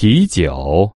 啤酒。